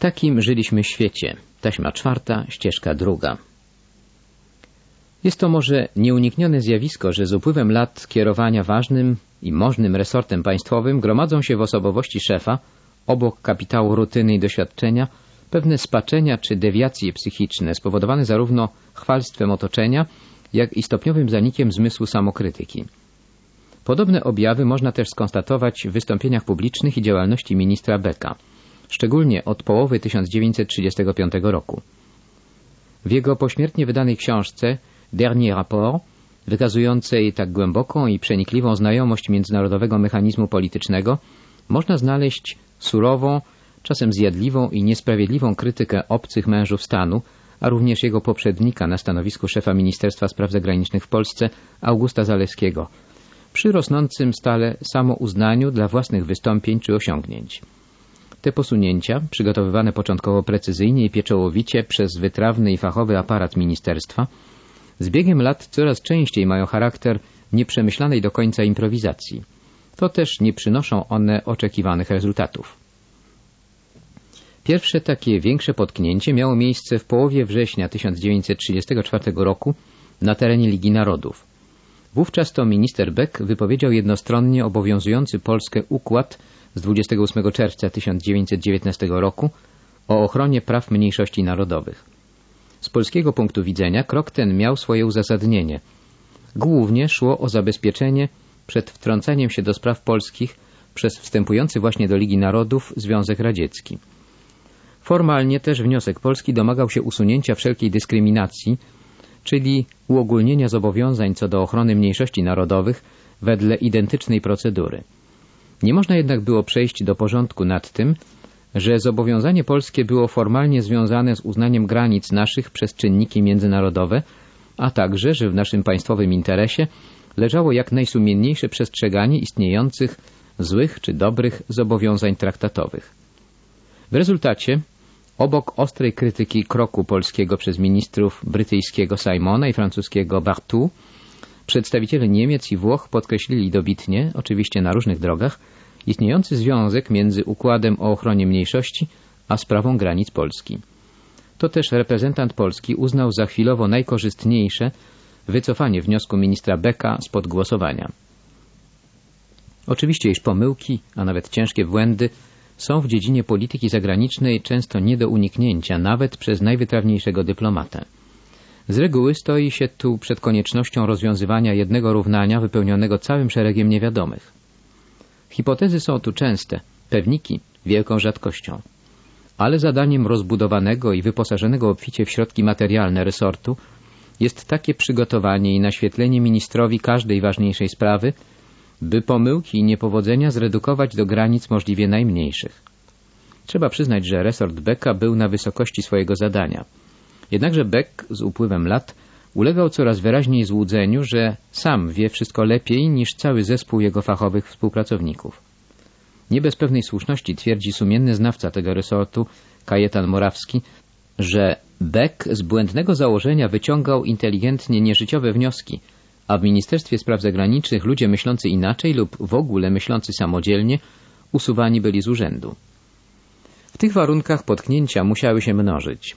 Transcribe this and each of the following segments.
takim żyliśmy świecie. Taśma czwarta, ścieżka druga. Jest to może nieuniknione zjawisko, że z upływem lat kierowania ważnym i możnym resortem państwowym gromadzą się w osobowości szefa, obok kapitału rutyny i doświadczenia, pewne spaczenia czy dewiacje psychiczne spowodowane zarówno chwalstwem otoczenia, jak i stopniowym zanikiem zmysłu samokrytyki. Podobne objawy można też skonstatować w wystąpieniach publicznych i działalności ministra Becka, szczególnie od połowy 1935 roku. W jego pośmiertnie wydanej książce Dernier Rapport, wykazującej tak głęboką i przenikliwą znajomość międzynarodowego mechanizmu politycznego, można znaleźć surową, czasem zjadliwą i niesprawiedliwą krytykę obcych mężów stanu, a również jego poprzednika na stanowisku szefa Ministerstwa Spraw Zagranicznych w Polsce, Augusta Zaleskiego, przy rosnącym stale samouznaniu dla własnych wystąpień czy osiągnięć. Te posunięcia, przygotowywane początkowo precyzyjnie i pieczołowicie przez wytrawny i fachowy aparat ministerstwa, z biegiem lat coraz częściej mają charakter nieprzemyślanej do końca improwizacji. To też nie przynoszą one oczekiwanych rezultatów. Pierwsze takie większe potknięcie miało miejsce w połowie września 1934 roku na terenie Ligi Narodów. Wówczas to minister Beck wypowiedział jednostronnie obowiązujący Polskę układ z 28 czerwca 1919 roku o ochronie praw mniejszości narodowych. Z polskiego punktu widzenia krok ten miał swoje uzasadnienie. Głównie szło o zabezpieczenie przed wtrącaniem się do spraw polskich przez wstępujący właśnie do Ligi Narodów Związek Radziecki. Formalnie też wniosek Polski domagał się usunięcia wszelkiej dyskryminacji, czyli uogólnienia zobowiązań co do ochrony mniejszości narodowych wedle identycznej procedury. Nie można jednak było przejść do porządku nad tym, że zobowiązanie polskie było formalnie związane z uznaniem granic naszych przez czynniki międzynarodowe, a także, że w naszym państwowym interesie leżało jak najsumienniejsze przestrzeganie istniejących złych czy dobrych zobowiązań traktatowych. W rezultacie, obok ostrej krytyki kroku polskiego przez ministrów brytyjskiego Simona i francuskiego Bartou, przedstawiciele Niemiec i Włoch podkreślili dobitnie, oczywiście na różnych drogach, istniejący związek między układem o ochronie mniejszości a sprawą granic Polski. To też reprezentant Polski uznał za chwilowo najkorzystniejsze wycofanie wniosku ministra Becka spod głosowania. Oczywiście, iż pomyłki, a nawet ciężkie błędy są w dziedzinie polityki zagranicznej często nie do uniknięcia, nawet przez najwytrawniejszego dyplomatę. Z reguły stoi się tu przed koniecznością rozwiązywania jednego równania wypełnionego całym szeregiem niewiadomych. Hipotezy są tu częste, pewniki wielką rzadkością. Ale zadaniem rozbudowanego i wyposażonego obficie w środki materialne resortu jest takie przygotowanie i naświetlenie ministrowi każdej ważniejszej sprawy, by pomyłki i niepowodzenia zredukować do granic możliwie najmniejszych. Trzeba przyznać, że resort Becka był na wysokości swojego zadania. Jednakże Beck z upływem lat ulegał coraz wyraźniej złudzeniu, że sam wie wszystko lepiej niż cały zespół jego fachowych współpracowników. Nie bez pewnej słuszności twierdzi sumienny znawca tego resortu, Kajetan Morawski, że Beck z błędnego założenia wyciągał inteligentnie nieżyciowe wnioski, a w Ministerstwie Spraw Zagranicznych ludzie myślący inaczej lub w ogóle myślący samodzielnie usuwani byli z urzędu. W tych warunkach potknięcia musiały się mnożyć.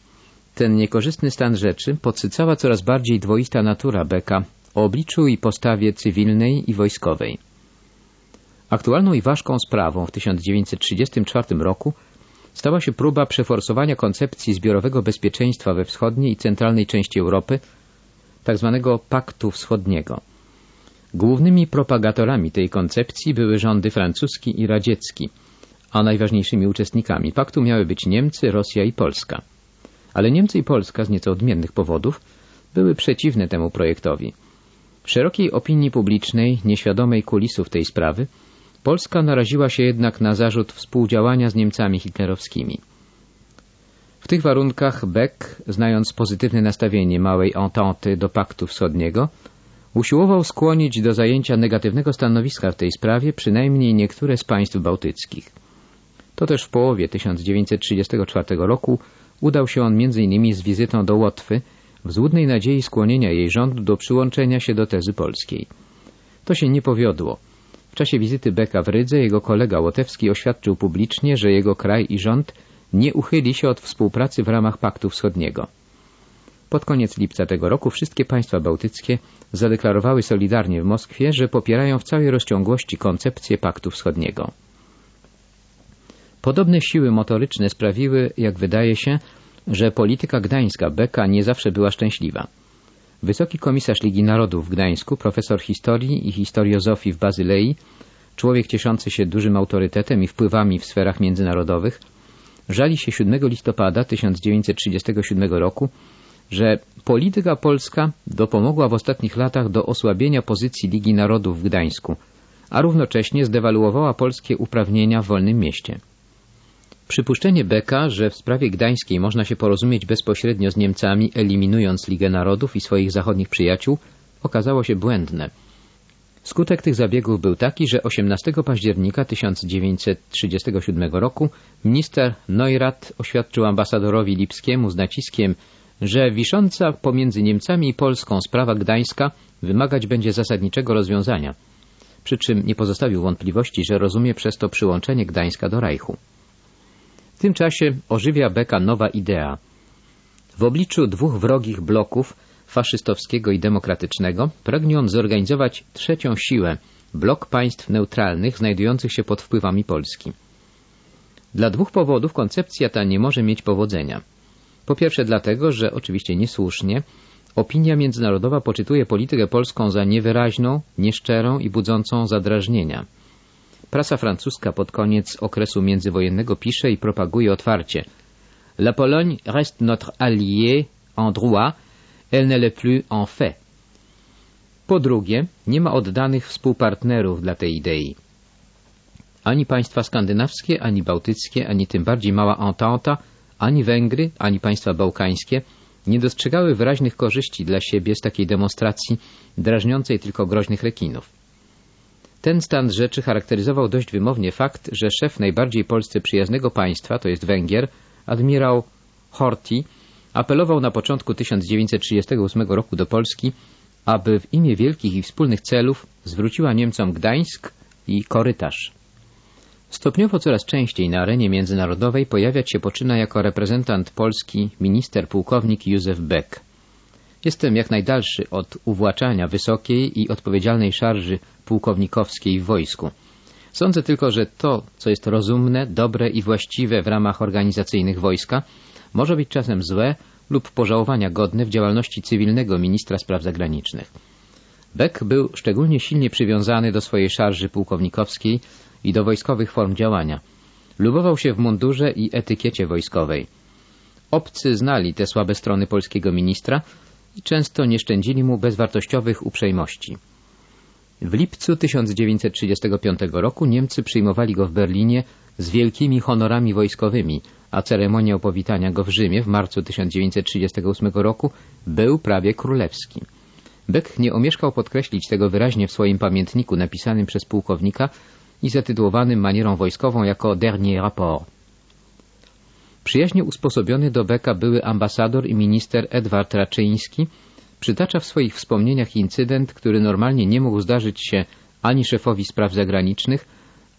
Ten niekorzystny stan rzeczy podsycała coraz bardziej dwoista natura Beka o obliczu i postawie cywilnej i wojskowej. Aktualną i ważką sprawą w 1934 roku stała się próba przeforsowania koncepcji zbiorowego bezpieczeństwa we wschodniej i centralnej części Europy, tzw. Tak Paktu Wschodniego. Głównymi propagatorami tej koncepcji były rządy francuski i radziecki, a najważniejszymi uczestnikami paktu miały być Niemcy, Rosja i Polska. Ale Niemcy i Polska z nieco odmiennych powodów były przeciwne temu projektowi. W szerokiej opinii publicznej, nieświadomej kulisów tej sprawy, Polska naraziła się jednak na zarzut współdziałania z Niemcami hitlerowskimi. W tych warunkach Beck, znając pozytywne nastawienie małej entente do Paktu Wschodniego, usiłował skłonić do zajęcia negatywnego stanowiska w tej sprawie przynajmniej niektóre z państw bałtyckich. To też w połowie 1934 roku udał się on m.in. z wizytą do Łotwy w złudnej nadziei skłonienia jej rządu do przyłączenia się do tezy polskiej. To się nie powiodło. W czasie wizyty Beka w Rydze jego kolega łotewski oświadczył publicznie, że jego kraj i rząd nie uchyli się od współpracy w ramach Paktu Wschodniego. Pod koniec lipca tego roku wszystkie państwa bałtyckie zadeklarowały solidarnie w Moskwie, że popierają w całej rozciągłości koncepcję Paktu Wschodniego. Podobne siły motoryczne sprawiły, jak wydaje się, że polityka gdańska Beka nie zawsze była szczęśliwa. Wysoki komisarz Ligi Narodów w Gdańsku, profesor historii i historiozofii w Bazylei, człowiek cieszący się dużym autorytetem i wpływami w sferach międzynarodowych, żali się 7 listopada 1937 roku, że polityka polska dopomogła w ostatnich latach do osłabienia pozycji Ligi Narodów w Gdańsku, a równocześnie zdewaluowała polskie uprawnienia w wolnym mieście. Przypuszczenie Beka, że w sprawie gdańskiej można się porozumieć bezpośrednio z Niemcami, eliminując Ligę Narodów i swoich zachodnich przyjaciół, okazało się błędne. Skutek tych zabiegów był taki, że 18 października 1937 roku minister Neurath oświadczył ambasadorowi Lipskiemu z naciskiem, że wisząca pomiędzy Niemcami i Polską sprawa gdańska wymagać będzie zasadniczego rozwiązania, przy czym nie pozostawił wątpliwości, że rozumie przez to przyłączenie Gdańska do Reichu. Tym czasie ożywia Beka nowa idea. W obliczu dwóch wrogich bloków, faszystowskiego i demokratycznego, pragnie on zorganizować trzecią siłę, blok państw neutralnych znajdujących się pod wpływami Polski. Dla dwóch powodów koncepcja ta nie może mieć powodzenia. Po pierwsze dlatego, że oczywiście niesłusznie opinia międzynarodowa poczytuje politykę polską za niewyraźną, nieszczerą i budzącą zadrażnienia. Prasa francuska pod koniec okresu międzywojennego pisze i propaguje otwarcie La Pologne reste notre allié en droit, elle ne l'est plus en fait. Po drugie, nie ma oddanych współpartnerów dla tej idei. Ani państwa skandynawskie, ani bałtyckie, ani tym bardziej mała Entente, ani Węgry, ani państwa bałkańskie nie dostrzegały wyraźnych korzyści dla siebie z takiej demonstracji drażniącej tylko groźnych rekinów. Ten stan rzeczy charakteryzował dość wymownie fakt, że szef najbardziej Polsce przyjaznego państwa, to jest Węgier, admirał Horthy, apelował na początku 1938 roku do Polski, aby w imię wielkich i wspólnych celów zwróciła Niemcom Gdańsk i korytarz. Stopniowo coraz częściej na arenie międzynarodowej pojawiać się poczyna jako reprezentant Polski minister pułkownik Józef Beck. Jestem jak najdalszy od uwłaczania wysokiej i odpowiedzialnej szarży pułkownikowskiej w wojsku. Sądzę tylko, że to, co jest rozumne, dobre i właściwe w ramach organizacyjnych wojska, może być czasem złe lub pożałowania godne w działalności cywilnego ministra spraw zagranicznych. Beck był szczególnie silnie przywiązany do swojej szarży pułkownikowskiej i do wojskowych form działania. Lubował się w mundurze i etykiecie wojskowej. Obcy znali te słabe strony polskiego ministra i często nie szczędzili mu bezwartościowych uprzejmości. W lipcu 1935 roku Niemcy przyjmowali go w Berlinie z wielkimi honorami wojskowymi, a ceremonia powitania go w Rzymie w marcu 1938 roku był prawie królewski. Beck nie omieszkał podkreślić tego wyraźnie w swoim pamiętniku napisanym przez pułkownika i zatytułowanym manierą wojskową jako Dernier Rapport. Przyjaźnie usposobiony do Becka były ambasador i minister Edward Raczyński przytacza w swoich wspomnieniach incydent, który normalnie nie mógł zdarzyć się ani szefowi spraw zagranicznych,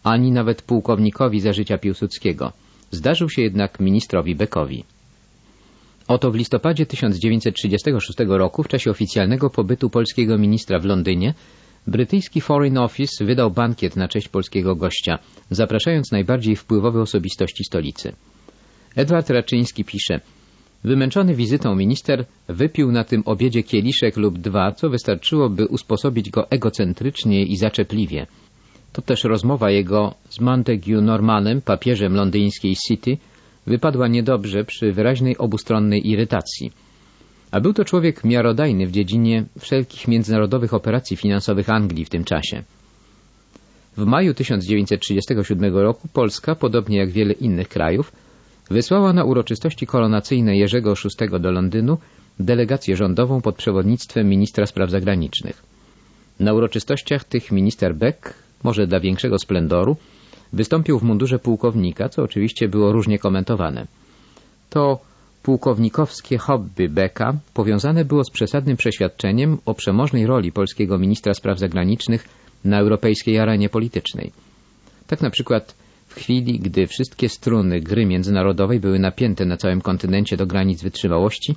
ani nawet pułkownikowi za życia Piłsudskiego. Zdarzył się jednak ministrowi Beckowi. Oto w listopadzie 1936 roku, w czasie oficjalnego pobytu polskiego ministra w Londynie, brytyjski Foreign Office wydał bankiet na cześć polskiego gościa, zapraszając najbardziej wpływowe osobistości stolicy. Edward Raczyński pisze Wymęczony wizytą minister wypił na tym obiedzie kieliszek lub dwa, co wystarczyło, by usposobić go egocentrycznie i zaczepliwie. To też rozmowa jego z Montague Normanem, papieżem londyńskiej City, wypadła niedobrze przy wyraźnej obustronnej irytacji. A był to człowiek miarodajny w dziedzinie wszelkich międzynarodowych operacji finansowych Anglii w tym czasie. W maju 1937 roku Polska, podobnie jak wiele innych krajów, wysłała na uroczystości koronacyjne Jerzego VI do Londynu delegację rządową pod przewodnictwem ministra spraw zagranicznych. Na uroczystościach tych minister Beck, może dla większego splendoru, wystąpił w mundurze pułkownika, co oczywiście było różnie komentowane. To pułkownikowskie hobby Becka powiązane było z przesadnym przeświadczeniem o przemożnej roli polskiego ministra spraw zagranicznych na europejskiej arenie politycznej. Tak na przykład chwili, gdy wszystkie struny gry międzynarodowej były napięte na całym kontynencie do granic wytrzymałości,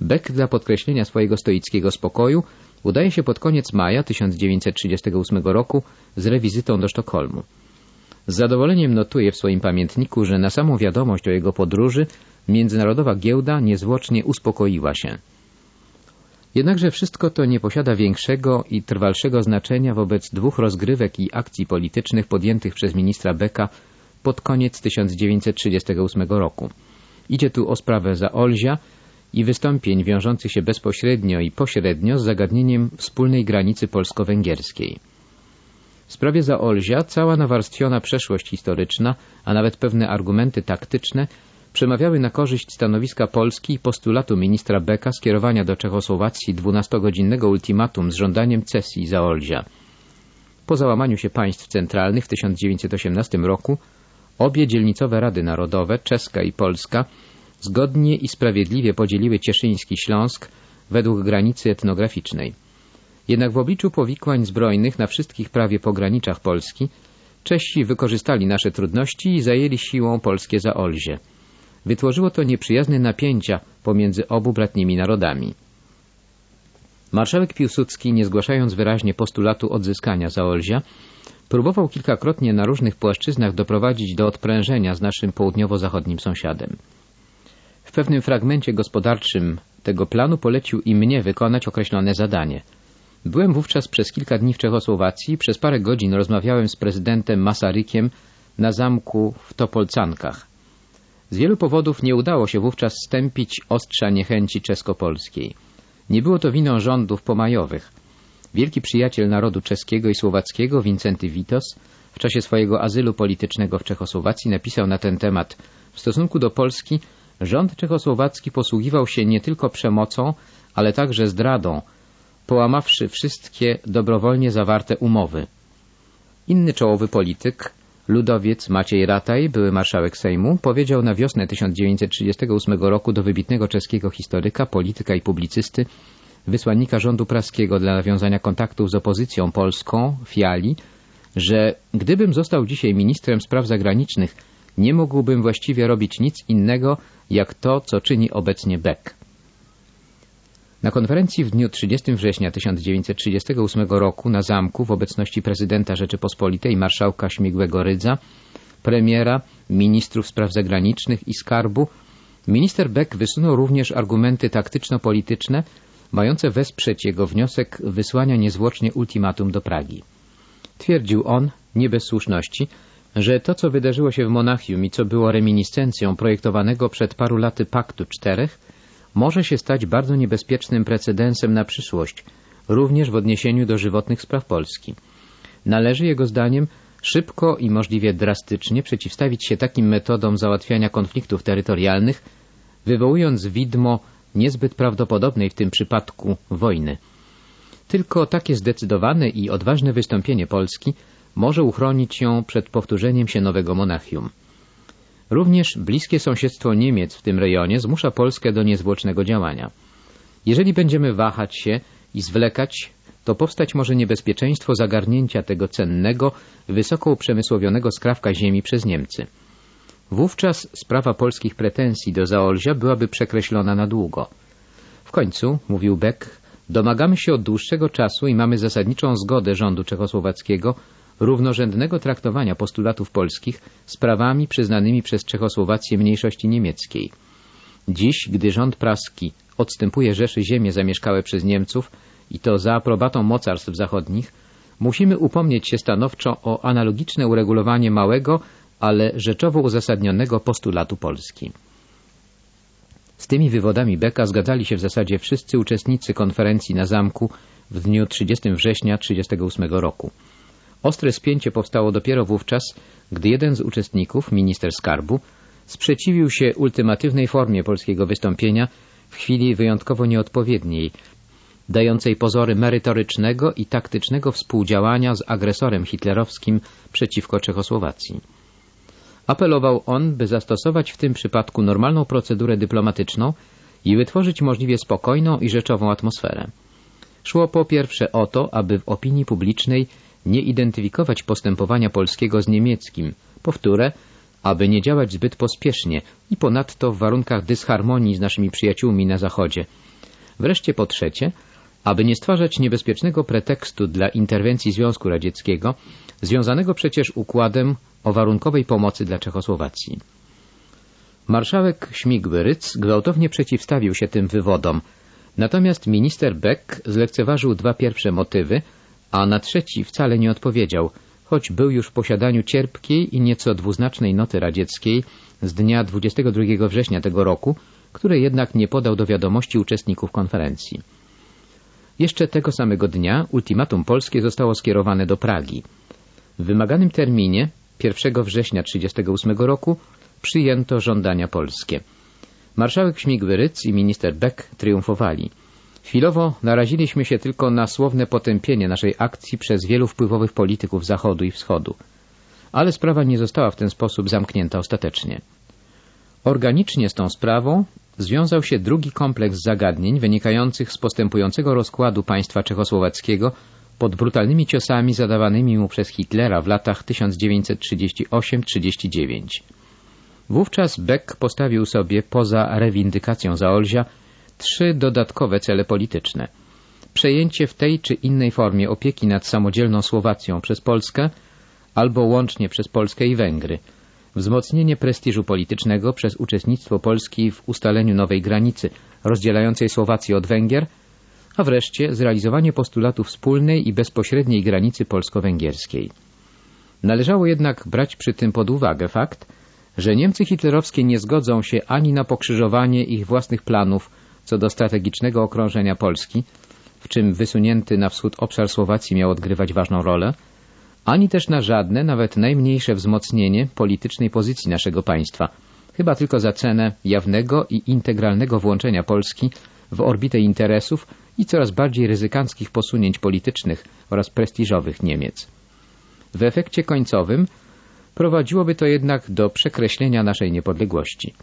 Beck dla podkreślenia swojego stoickiego spokoju udaje się pod koniec maja 1938 roku z rewizytą do Sztokholmu. Z zadowoleniem notuje w swoim pamiętniku, że na samą wiadomość o jego podróży międzynarodowa giełda niezwłocznie uspokoiła się. Jednakże wszystko to nie posiada większego i trwalszego znaczenia wobec dwóch rozgrywek i akcji politycznych podjętych przez ministra Becka pod koniec 1938 roku. Idzie tu o sprawę Zaolzia i wystąpień wiążących się bezpośrednio i pośrednio z zagadnieniem wspólnej granicy polsko-węgierskiej. W sprawie Zaolzia cała nawarstwiona przeszłość historyczna, a nawet pewne argumenty taktyczne przemawiały na korzyść stanowiska Polski i postulatu ministra Beka skierowania do Czechosłowacji 12-godzinnego ultimatum z żądaniem cesji Zaolzia. Po załamaniu się państw centralnych w 1918 roku obie dzielnicowe Rady Narodowe, czeska i polska, zgodnie i sprawiedliwie podzieliły Cieszyński Śląsk według granicy etnograficznej. Jednak w obliczu powikłań zbrojnych na wszystkich prawie pograniczach Polski Czesi wykorzystali nasze trudności i zajęli siłą polskie Zaolzie. Wytworzyło to nieprzyjazne napięcia pomiędzy obu bratnimi narodami. Marszałek Piłsudski, nie zgłaszając wyraźnie postulatu odzyskania Zaolzia, próbował kilkakrotnie na różnych płaszczyznach doprowadzić do odprężenia z naszym południowo-zachodnim sąsiadem. W pewnym fragmencie gospodarczym tego planu polecił i mnie wykonać określone zadanie. Byłem wówczas przez kilka dni w Czechosłowacji, przez parę godzin rozmawiałem z prezydentem Masarykiem na zamku w Topolcankach. Z wielu powodów nie udało się wówczas stępić ostrza niechęci czesko-polskiej. Nie było to winą rządów pomajowych. Wielki przyjaciel narodu czeskiego i słowackiego, Wincenty Witos, w czasie swojego azylu politycznego w Czechosłowacji napisał na ten temat w stosunku do Polski rząd czechosłowacki posługiwał się nie tylko przemocą, ale także zdradą, połamawszy wszystkie dobrowolnie zawarte umowy. Inny czołowy polityk, Ludowiec Maciej Rataj, były marszałek Sejmu, powiedział na wiosnę 1938 roku do wybitnego czeskiego historyka, polityka i publicysty, wysłannika rządu praskiego dla nawiązania kontaktów z opozycją polską, Fiali, że gdybym został dzisiaj ministrem spraw zagranicznych, nie mógłbym właściwie robić nic innego, jak to, co czyni obecnie Beck. Na konferencji w dniu 30 września 1938 roku na zamku w obecności prezydenta Rzeczypospolitej marszałka Śmigłego Rydza, premiera, ministrów spraw zagranicznych i skarbu, minister Beck wysunął również argumenty taktyczno-polityczne mające wesprzeć jego wniosek wysłania niezwłocznie ultimatum do Pragi. Twierdził on, nie bez słuszności, że to, co wydarzyło się w Monachium i co było reminiscencją projektowanego przed paru laty Paktu Czterech, może się stać bardzo niebezpiecznym precedensem na przyszłość, również w odniesieniu do żywotnych spraw Polski. Należy, jego zdaniem, szybko i możliwie drastycznie przeciwstawić się takim metodom załatwiania konfliktów terytorialnych, wywołując widmo niezbyt prawdopodobnej w tym przypadku wojny. Tylko takie zdecydowane i odważne wystąpienie Polski może uchronić ją przed powtórzeniem się nowego Monachium. Również bliskie sąsiedztwo Niemiec w tym rejonie zmusza Polskę do niezwłocznego działania. Jeżeli będziemy wahać się i zwlekać, to powstać może niebezpieczeństwo zagarnięcia tego cennego, wysoko uprzemysłowionego skrawka ziemi przez Niemcy. Wówczas sprawa polskich pretensji do Zaolzia byłaby przekreślona na długo. W końcu, mówił Beck, domagamy się od dłuższego czasu i mamy zasadniczą zgodę rządu czechosłowackiego równorzędnego traktowania postulatów polskich z prawami przyznanymi przez Czechosłowację mniejszości niemieckiej. Dziś, gdy rząd praski odstępuje Rzeszy ziemie zamieszkałe przez Niemców i to za aprobatą mocarstw zachodnich, musimy upomnieć się stanowczo o analogiczne uregulowanie małego, ale rzeczowo uzasadnionego postulatu Polski. Z tymi wywodami Beka zgadzali się w zasadzie wszyscy uczestnicy konferencji na zamku w dniu 30 września 1938 roku. Ostre spięcie powstało dopiero wówczas, gdy jeden z uczestników, minister skarbu, sprzeciwił się ultimatywnej formie polskiego wystąpienia w chwili wyjątkowo nieodpowiedniej, dającej pozory merytorycznego i taktycznego współdziałania z agresorem hitlerowskim przeciwko Czechosłowacji. Apelował on, by zastosować w tym przypadku normalną procedurę dyplomatyczną i wytworzyć możliwie spokojną i rzeczową atmosferę. Szło po pierwsze o to, aby w opinii publicznej nie identyfikować postępowania polskiego z niemieckim, Powtórę, aby nie działać zbyt pospiesznie i ponadto w warunkach dysharmonii z naszymi przyjaciółmi na Zachodzie. Wreszcie po trzecie, aby nie stwarzać niebezpiecznego pretekstu dla interwencji Związku Radzieckiego, związanego przecież układem o warunkowej pomocy dla Czechosłowacji. Marszałek Śmigły-Ryc gwałtownie przeciwstawił się tym wywodom, natomiast minister Beck zlekceważył dwa pierwsze motywy, a na trzeci wcale nie odpowiedział, choć był już w posiadaniu cierpkiej i nieco dwuznacznej noty radzieckiej z dnia 22 września tego roku, której jednak nie podał do wiadomości uczestników konferencji. Jeszcze tego samego dnia ultimatum polskie zostało skierowane do Pragi. W wymaganym terminie, 1 września 1938 roku, przyjęto żądania polskie. Marszałek Śmigły-Ryc i minister Beck triumfowali. Chwilowo naraziliśmy się tylko na słowne potępienie naszej akcji przez wielu wpływowych polityków Zachodu i Wschodu. Ale sprawa nie została w ten sposób zamknięta ostatecznie. Organicznie z tą sprawą związał się drugi kompleks zagadnień wynikających z postępującego rozkładu państwa czechosłowackiego pod brutalnymi ciosami zadawanymi mu przez Hitlera w latach 1938-39. Wówczas Beck postawił sobie poza rewindykacją Zaolzia trzy dodatkowe cele polityczne. Przejęcie w tej czy innej formie opieki nad samodzielną Słowacją przez Polskę albo łącznie przez Polskę i Węgry, wzmocnienie prestiżu politycznego przez uczestnictwo Polski w ustaleniu nowej granicy rozdzielającej Słowację od Węgier, a wreszcie zrealizowanie postulatu wspólnej i bezpośredniej granicy polsko-węgierskiej. Należało jednak brać przy tym pod uwagę fakt, że Niemcy hitlerowskie nie zgodzą się ani na pokrzyżowanie ich własnych planów co do strategicznego okrążenia Polski, w czym wysunięty na wschód obszar Słowacji miał odgrywać ważną rolę, ani też na żadne, nawet najmniejsze wzmocnienie politycznej pozycji naszego państwa, chyba tylko za cenę jawnego i integralnego włączenia Polski w orbitę interesów i coraz bardziej ryzykanckich posunięć politycznych oraz prestiżowych Niemiec. W efekcie końcowym prowadziłoby to jednak do przekreślenia naszej niepodległości.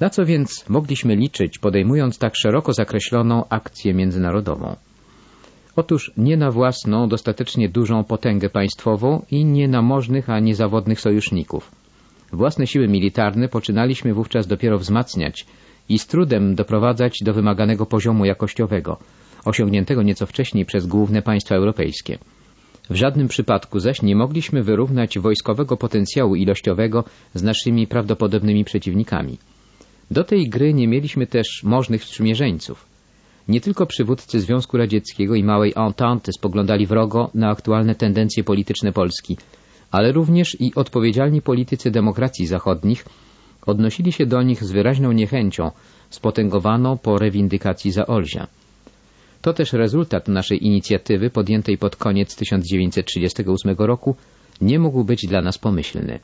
Na co więc mogliśmy liczyć, podejmując tak szeroko zakreśloną akcję międzynarodową? Otóż nie na własną, dostatecznie dużą potęgę państwową i nie na możnych, a niezawodnych sojuszników. Własne siły militarne poczynaliśmy wówczas dopiero wzmacniać i z trudem doprowadzać do wymaganego poziomu jakościowego, osiągniętego nieco wcześniej przez główne państwa europejskie. W żadnym przypadku zaś nie mogliśmy wyrównać wojskowego potencjału ilościowego z naszymi prawdopodobnymi przeciwnikami. Do tej gry nie mieliśmy też możnych sprzymierzeńców. Nie tylko przywódcy Związku Radzieckiego i Małej Entente spoglądali wrogo na aktualne tendencje polityczne Polski, ale również i odpowiedzialni politycy demokracji zachodnich odnosili się do nich z wyraźną niechęcią, spotęgowaną po rewindykacji Zaolzia. To też rezultat naszej inicjatywy podjętej pod koniec 1938 roku nie mógł być dla nas pomyślny.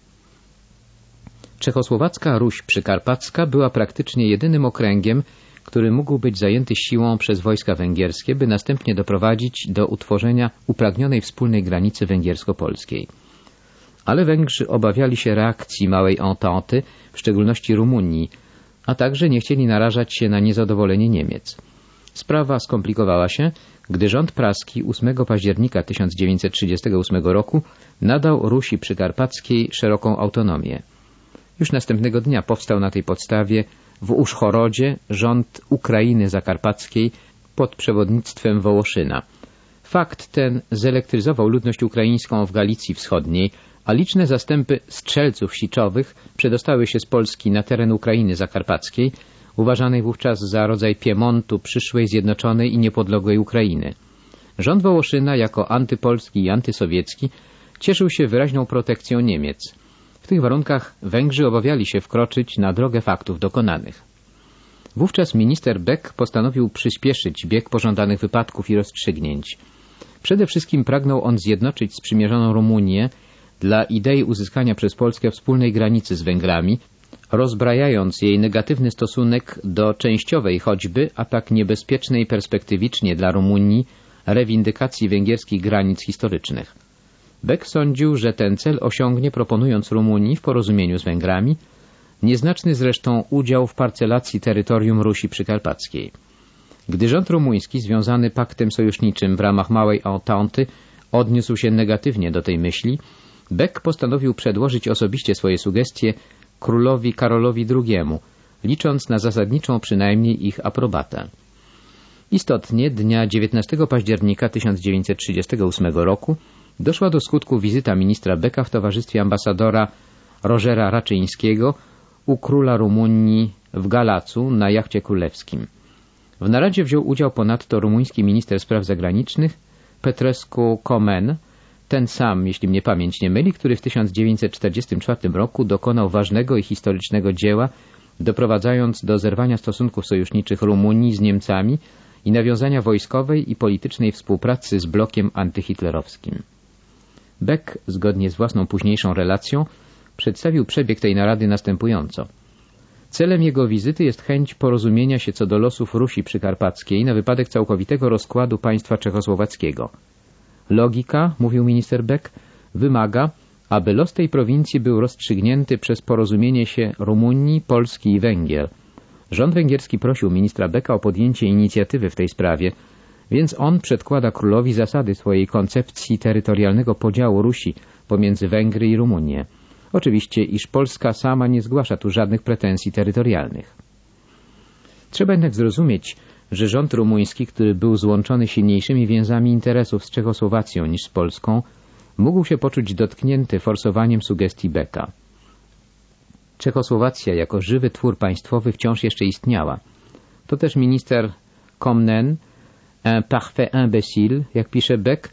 Czechosłowacka Ruś Przykarpacka była praktycznie jedynym okręgiem, który mógł być zajęty siłą przez wojska węgierskie, by następnie doprowadzić do utworzenia upragnionej wspólnej granicy węgiersko-polskiej. Ale Węgrzy obawiali się reakcji małej Entente, w szczególności Rumunii, a także nie chcieli narażać się na niezadowolenie Niemiec. Sprawa skomplikowała się, gdy rząd praski 8 października 1938 roku nadał Rusi Przykarpackiej szeroką autonomię. Już następnego dnia powstał na tej podstawie w Uszchorodzie rząd Ukrainy Zakarpackiej pod przewodnictwem Wołoszyna. Fakt ten zelektryzował ludność ukraińską w Galicji Wschodniej, a liczne zastępy strzelców siczowych przedostały się z Polski na teren Ukrainy Zakarpackiej, uważanej wówczas za rodzaj Piemontu przyszłej zjednoczonej i niepodległej Ukrainy. Rząd Wołoszyna jako antypolski i antysowiecki cieszył się wyraźną protekcją Niemiec. W tych warunkach Węgrzy obawiali się wkroczyć na drogę faktów dokonanych. Wówczas minister Beck postanowił przyspieszyć bieg pożądanych wypadków i rozstrzygnięć. Przede wszystkim pragnął on zjednoczyć sprzymierzoną Rumunię dla idei uzyskania przez Polskę wspólnej granicy z Węgrami, rozbrajając jej negatywny stosunek do częściowej choćby, a tak niebezpiecznej perspektywicznie dla Rumunii, rewindykacji węgierskich granic historycznych. Beck sądził, że ten cel osiągnie proponując Rumunii w porozumieniu z Węgrami nieznaczny zresztą udział w parcelacji terytorium Rusi Przykarpackiej. Gdy rząd rumuński związany paktem sojuszniczym w ramach Małej Entente odniósł się negatywnie do tej myśli, Beck postanowił przedłożyć osobiście swoje sugestie królowi Karolowi II, licząc na zasadniczą przynajmniej ich aprobatę. Istotnie dnia 19 października 1938 roku doszła do skutku wizyta ministra Becka w towarzystwie ambasadora Rogera Raczyńskiego u króla Rumunii w Galacu na jachcie królewskim. W naradzie wziął udział ponadto rumuński minister spraw zagranicznych Petrescu Komen, ten sam, jeśli mnie pamięć nie myli, który w 1944 roku dokonał ważnego i historycznego dzieła, doprowadzając do zerwania stosunków sojuszniczych Rumunii z Niemcami i nawiązania wojskowej i politycznej współpracy z blokiem antyhitlerowskim. Beck, zgodnie z własną późniejszą relacją, przedstawił przebieg tej narady następująco. Celem jego wizyty jest chęć porozumienia się co do losów Rusi Przykarpackiej na wypadek całkowitego rozkładu państwa czechosłowackiego. Logika, mówił minister Beck, wymaga, aby los tej prowincji był rozstrzygnięty przez porozumienie się Rumunii, Polski i Węgier. Rząd węgierski prosił ministra Becka o podjęcie inicjatywy w tej sprawie, więc on przedkłada królowi zasady swojej koncepcji terytorialnego podziału Rusi pomiędzy Węgry i Rumunię. Oczywiście, iż Polska sama nie zgłasza tu żadnych pretensji terytorialnych. Trzeba jednak zrozumieć, że rząd rumuński, który był złączony silniejszymi więzami interesów z Czechosłowacją niż z Polską, mógł się poczuć dotknięty forsowaniem sugestii Becka. Czechosłowacja jako żywy twór państwowy wciąż jeszcze istniała. To też minister Komnen, un parfait imbécile, jak pisze Beck,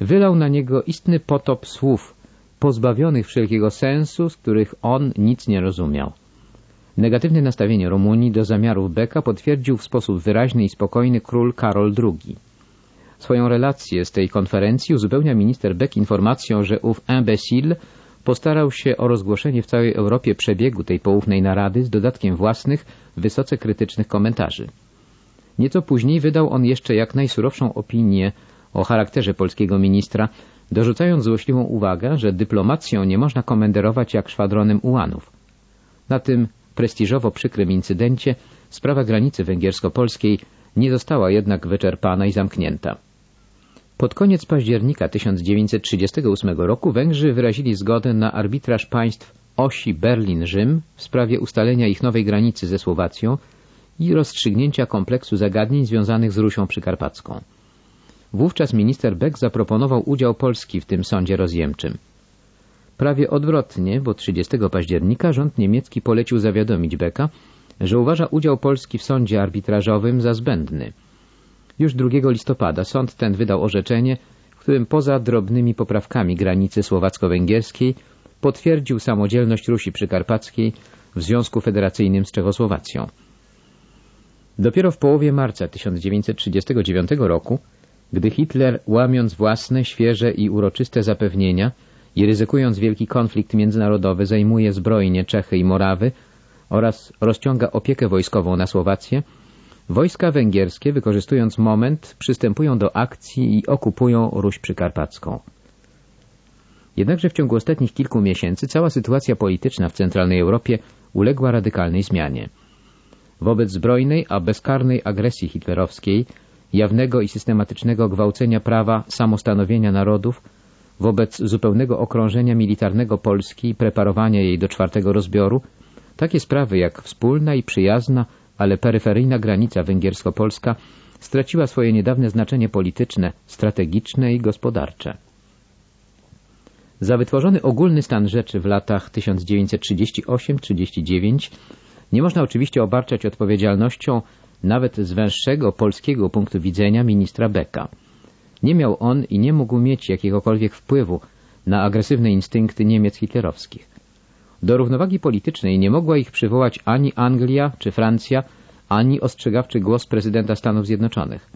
wylał na niego istny potop słów, pozbawionych wszelkiego sensu, z których on nic nie rozumiał. Negatywne nastawienie Rumunii do zamiarów Becka potwierdził w sposób wyraźny i spokojny król Karol II. Swoją relację z tej konferencji uzupełnia minister Beck informacją, że ów imbécile postarał się o rozgłoszenie w całej Europie przebiegu tej poufnej narady z dodatkiem własnych, wysoce krytycznych komentarzy. Nieco później wydał on jeszcze jak najsurowszą opinię o charakterze polskiego ministra, dorzucając złośliwą uwagę, że dyplomacją nie można komenderować jak szwadronem ułanów. Na tym prestiżowo przykrym incydencie sprawa granicy węgiersko-polskiej nie została jednak wyczerpana i zamknięta. Pod koniec października 1938 roku Węgrzy wyrazili zgodę na arbitraż państw osi Berlin-Rzym w sprawie ustalenia ich nowej granicy ze Słowacją i rozstrzygnięcia kompleksu zagadnień związanych z Rusią Przykarpacką. Wówczas minister Beck zaproponował udział Polski w tym sądzie rozjemczym. Prawie odwrotnie, bo 30 października rząd niemiecki polecił zawiadomić Becka, że uważa udział Polski w sądzie arbitrażowym za zbędny. Już 2 listopada sąd ten wydał orzeczenie, w którym poza drobnymi poprawkami granicy słowacko-węgierskiej potwierdził samodzielność Rusi Przykarpackiej w Związku Federacyjnym z Czechosłowacją. Dopiero w połowie marca 1939 roku, gdy Hitler, łamiąc własne, świeże i uroczyste zapewnienia i ryzykując wielki konflikt międzynarodowy, zajmuje zbrojnie Czechy i Morawy oraz rozciąga opiekę wojskową na Słowację, wojska węgierskie, wykorzystując moment, przystępują do akcji i okupują Ruś Przykarpacką. Jednakże w ciągu ostatnich kilku miesięcy cała sytuacja polityczna w centralnej Europie uległa radykalnej zmianie. Wobec zbrojnej, a bezkarnej agresji hitlerowskiej, jawnego i systematycznego gwałcenia prawa samostanowienia narodów, wobec zupełnego okrążenia militarnego Polski i preparowania jej do czwartego rozbioru, takie sprawy jak wspólna i przyjazna, ale peryferyjna granica węgiersko-polska straciła swoje niedawne znaczenie polityczne, strategiczne i gospodarcze. Za wytworzony ogólny stan rzeczy w latach 1938-39 nie można oczywiście obarczać odpowiedzialnością nawet z węższego polskiego punktu widzenia ministra Becka. Nie miał on i nie mógł mieć jakiegokolwiek wpływu na agresywne instynkty Niemiec hitlerowskich. Do równowagi politycznej nie mogła ich przywołać ani Anglia czy Francja, ani ostrzegawczy głos prezydenta Stanów Zjednoczonych.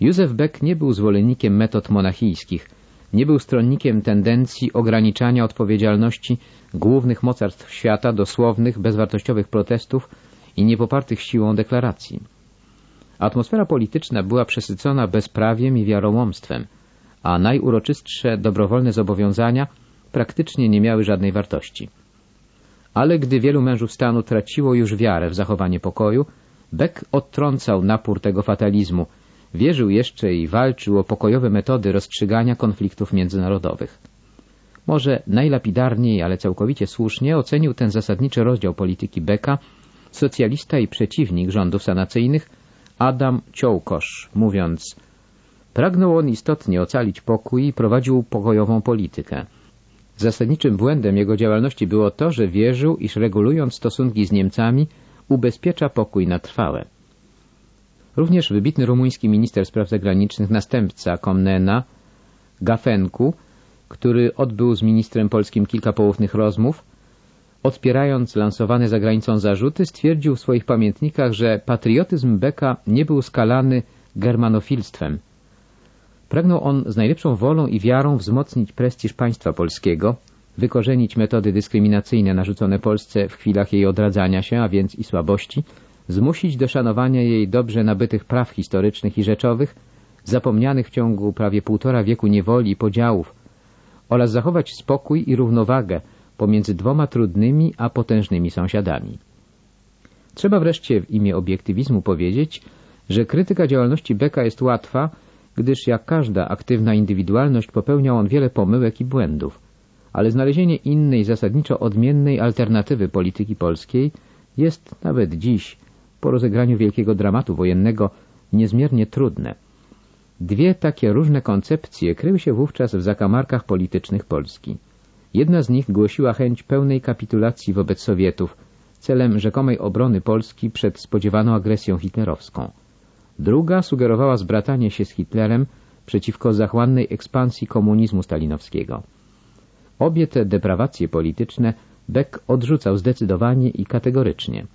Józef Beck nie był zwolennikiem metod monachijskich, nie był stronnikiem tendencji ograniczania odpowiedzialności głównych mocarstw świata do słownych, bezwartościowych protestów i niepopartych siłą deklaracji. Atmosfera polityczna była przesycona bezprawiem i wiarołomstwem, a najuroczystsze dobrowolne zobowiązania praktycznie nie miały żadnej wartości. Ale gdy wielu mężów stanu traciło już wiarę w zachowanie pokoju, Beck odtrącał napór tego fatalizmu, wierzył jeszcze i walczył o pokojowe metody rozstrzygania konfliktów międzynarodowych. może najlapidarniej, ale całkowicie słusznie ocenił ten zasadniczy rozdział polityki Beka socjalista i przeciwnik rządów sanacyjnych Adam Ciołkosz, mówiąc Pragnął on istotnie ocalić pokój i prowadził pokojową politykę. Zasadniczym błędem jego działalności było to, że wierzył, iż regulując stosunki z Niemcami ubezpiecza pokój na trwałe. Również wybitny rumuński minister spraw zagranicznych, następca Komnena, Gafenku, który odbył z ministrem polskim kilka poufnych rozmów, odpierając lansowane za granicą zarzuty, stwierdził w swoich pamiętnikach, że patriotyzm Beka nie był skalany germanofilstwem. Pragnął on z najlepszą wolą i wiarą wzmocnić prestiż państwa polskiego, wykorzenić metody dyskryminacyjne narzucone Polsce w chwilach jej odradzania się, a więc i słabości, zmusić do szanowania jej dobrze nabytych praw historycznych i rzeczowych, zapomnianych w ciągu prawie półtora wieku niewoli i podziałów, oraz zachować spokój i równowagę pomiędzy dwoma trudnymi a potężnymi sąsiadami. Trzeba wreszcie w imię obiektywizmu powiedzieć, że krytyka działalności Beka jest łatwa, gdyż jak każda aktywna indywidualność popełniał on wiele pomyłek i błędów, ale znalezienie innej, zasadniczo odmiennej alternatywy polityki polskiej jest nawet dziś, po rozegraniu wielkiego dramatu wojennego, niezmiernie trudne. Dwie takie różne koncepcje kryły się wówczas w zakamarkach politycznych Polski. Jedna z nich głosiła chęć pełnej kapitulacji wobec Sowietów, celem rzekomej obrony Polski przed spodziewaną agresją hitlerowską. Druga sugerowała zbratanie się z Hitlerem przeciwko zachłannej ekspansji komunizmu stalinowskiego. Obie te deprawacje polityczne Beck odrzucał zdecydowanie i kategorycznie.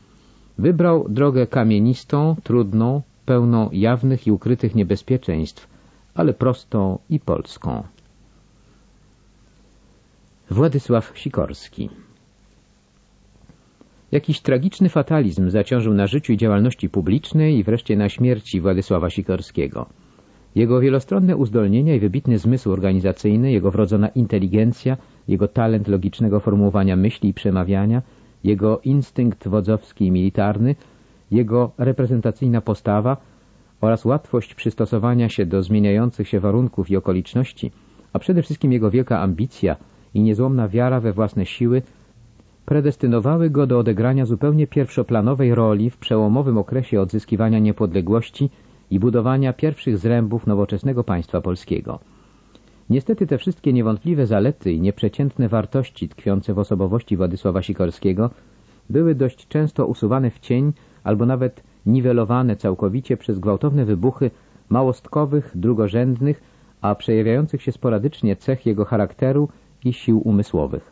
Wybrał drogę kamienistą, trudną, pełną jawnych i ukrytych niebezpieczeństw, ale prostą i polską. Władysław Sikorski Jakiś tragiczny fatalizm zaciążył na życiu i działalności publicznej i wreszcie na śmierci Władysława Sikorskiego. Jego wielostronne uzdolnienia i wybitny zmysł organizacyjny, jego wrodzona inteligencja, jego talent logicznego formułowania myśli i przemawiania, jego instynkt wodzowski i militarny, jego reprezentacyjna postawa oraz łatwość przystosowania się do zmieniających się warunków i okoliczności, a przede wszystkim jego wielka ambicja i niezłomna wiara we własne siły predestynowały go do odegrania zupełnie pierwszoplanowej roli w przełomowym okresie odzyskiwania niepodległości i budowania pierwszych zrębów nowoczesnego państwa polskiego. Niestety te wszystkie niewątpliwe zalety i nieprzeciętne wartości tkwiące w osobowości Władysława Sikorskiego były dość często usuwane w cień albo nawet niwelowane całkowicie przez gwałtowne wybuchy małostkowych, drugorzędnych, a przejawiających się sporadycznie cech jego charakteru i sił umysłowych.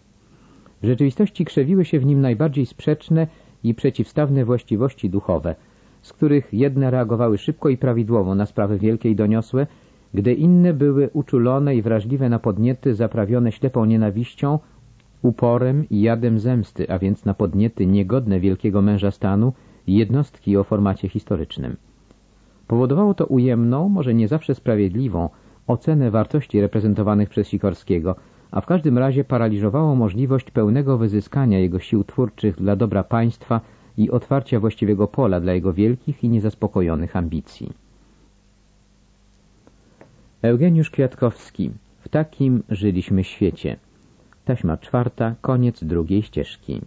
W rzeczywistości krzewiły się w nim najbardziej sprzeczne i przeciwstawne właściwości duchowe, z których jedne reagowały szybko i prawidłowo na sprawy wielkie i doniosłe, gdy inne były uczulone i wrażliwe na podniety zaprawione ślepą nienawiścią, uporem i jadem zemsty, a więc na podniety niegodne wielkiego męża stanu jednostki o formacie historycznym. Powodowało to ujemną, może nie zawsze sprawiedliwą, ocenę wartości reprezentowanych przez Sikorskiego, a w każdym razie paraliżowało możliwość pełnego wyzyskania jego sił twórczych dla dobra państwa i otwarcia właściwego pola dla jego wielkich i niezaspokojonych ambicji. Eugeniusz Kwiatkowski. W takim żyliśmy świecie. Taśma czwarta, koniec drugiej ścieżki.